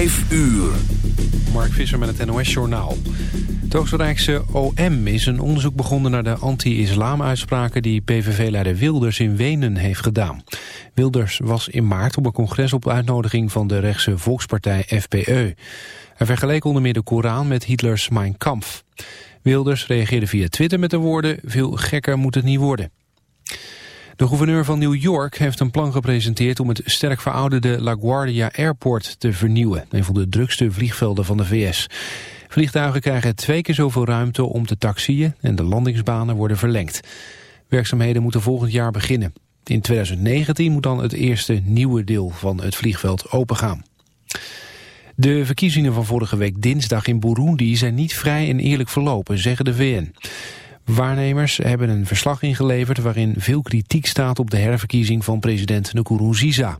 5 uur. Mark Visser met het NOS-journaal. Het Oostenrijkse OM is een onderzoek begonnen naar de anti-islam-uitspraken... die PVV-leider Wilders in Wenen heeft gedaan. Wilders was in maart op een congres op uitnodiging van de rechtse volkspartij FPE. Hij vergeleek onder meer de Koran met Hitlers Mein Kampf. Wilders reageerde via Twitter met de woorden... veel gekker moet het niet worden. De gouverneur van New York heeft een plan gepresenteerd om het sterk verouderde LaGuardia Airport te vernieuwen, een van de drukste vliegvelden van de VS. Vliegtuigen krijgen twee keer zoveel ruimte om te taxiën en de landingsbanen worden verlengd. Werkzaamheden moeten volgend jaar beginnen. In 2019 moet dan het eerste nieuwe deel van het vliegveld opengaan. De verkiezingen van vorige week dinsdag in Burundi zijn niet vrij en eerlijk verlopen, zeggen de VN. Waarnemers hebben een verslag ingeleverd waarin veel kritiek staat op de herverkiezing van president Nkurunziza.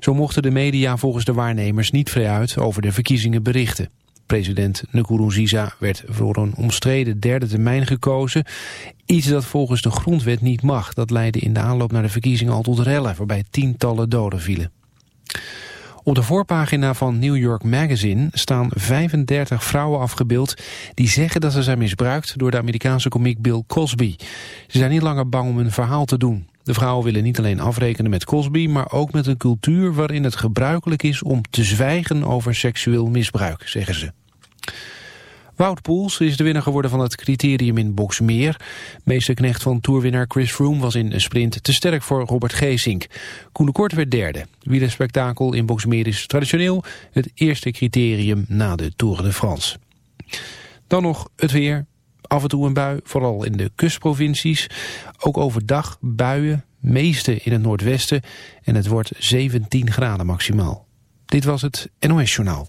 Zo mochten de media volgens de waarnemers niet vrij uit over de verkiezingen berichten. President Nkurunziza werd voor een omstreden derde termijn gekozen. Iets dat volgens de grondwet niet mag. Dat leidde in de aanloop naar de verkiezingen al tot rellen waarbij tientallen doden vielen. Op de voorpagina van New York Magazine staan 35 vrouwen afgebeeld... die zeggen dat ze zijn misbruikt door de Amerikaanse komiek Bill Cosby. Ze zijn niet langer bang om hun verhaal te doen. De vrouwen willen niet alleen afrekenen met Cosby... maar ook met een cultuur waarin het gebruikelijk is om te zwijgen over seksueel misbruik, zeggen ze. Wout Poels is de winnaar geworden van het criterium in Boksmeer. Meesterknecht van toerwinnaar Chris Froome was in een sprint te sterk voor Robert Geesink. Koen de Kort werd derde. spektakel in Boksmeer is traditioneel het eerste criterium na de Tour de France. Dan nog het weer. Af en toe een bui, vooral in de kustprovincies. Ook overdag buien, meeste in het noordwesten. En het wordt 17 graden maximaal. Dit was het NOS Journaal.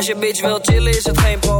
Als je bitch wil chillen is het geen probleem,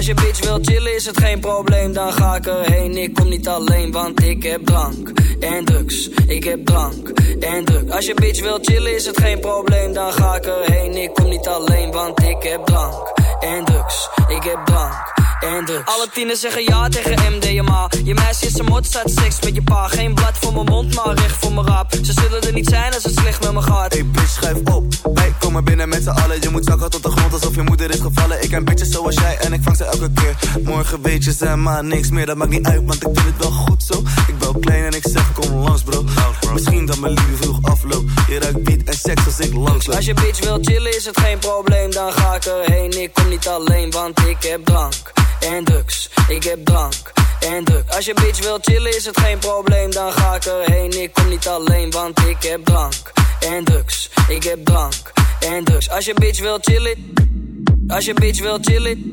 Als je bitch wil chillen, is het geen probleem, dan ga ik erheen. Ik kom niet alleen, want ik heb drank en drugs. Ik heb drank en drugs. Als je bitch wil chillen, is het geen probleem, dan ga ik erheen. Ik kom niet alleen, want ik heb drank en drugs. Ik heb drank en drugs. Alle tieners zeggen ja tegen MDMA. Je meisje is een mot, staat seks met je pa. Geen blad voor mijn mond, maar recht voor mijn rap. Ze zullen er niet zijn als het slecht met me gaat. Hey bitch, schuif op. Wij komen binnen met z'n allen. Je moet zakken tot de grond alsof je moeder is gevallen. Ik ken bitches zoals jij en ik vang ze elke keer. Morgen weet je ze maar niks meer. Dat maakt niet uit, want ik vind het wel goed zo. Ik bel klein en ik zeg kom langs bro. Misschien dat mijn liefde vroeg afloopt. Je ruikt beat en seks als ik langsloop. Als je bitch wil chillen is het geen probleem, dan ga ik erheen. Ik kom niet alleen, want ik heb drank en drugs. Ik heb drank en drugs. Als je bitch wil chillen is het geen probleem, dan ga ik erheen. Ik kom niet alleen, want ik heb drank en drugs. Ik heb drank en drugs. Als je bitch wil chillen, als je bitch wil chillen,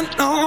don't know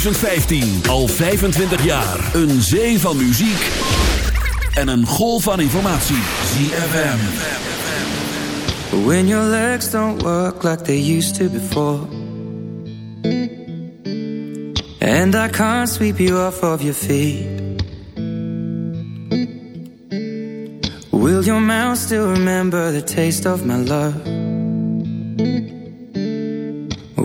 2015. Al 25 jaar. Een zee van muziek. En een golf van informatie. ZFM. When your legs don't work like they used to before. And I can't sweep you off of your feet. Will your mouth still remember the taste of my love?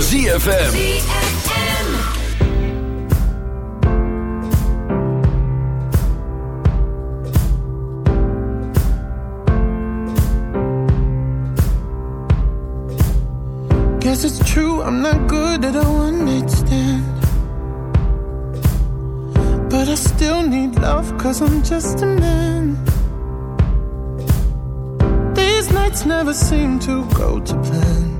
ZFM. Guess it's true, I'm not good at a one night stand. But I still need love cause I'm just a man. These nights never seem to go to plan.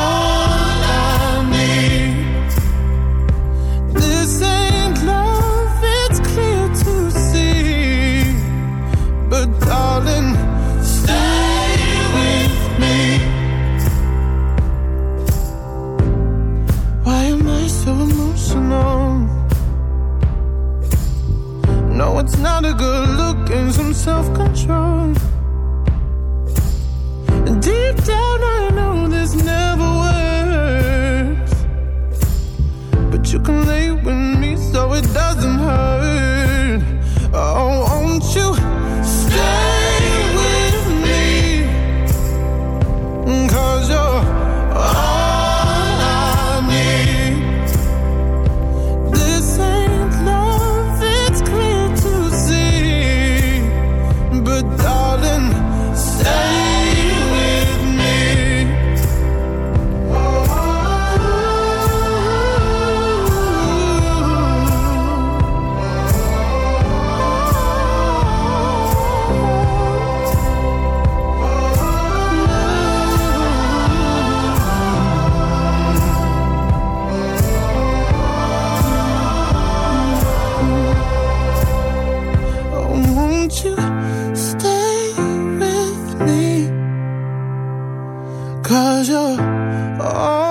self control. Deep down. Oh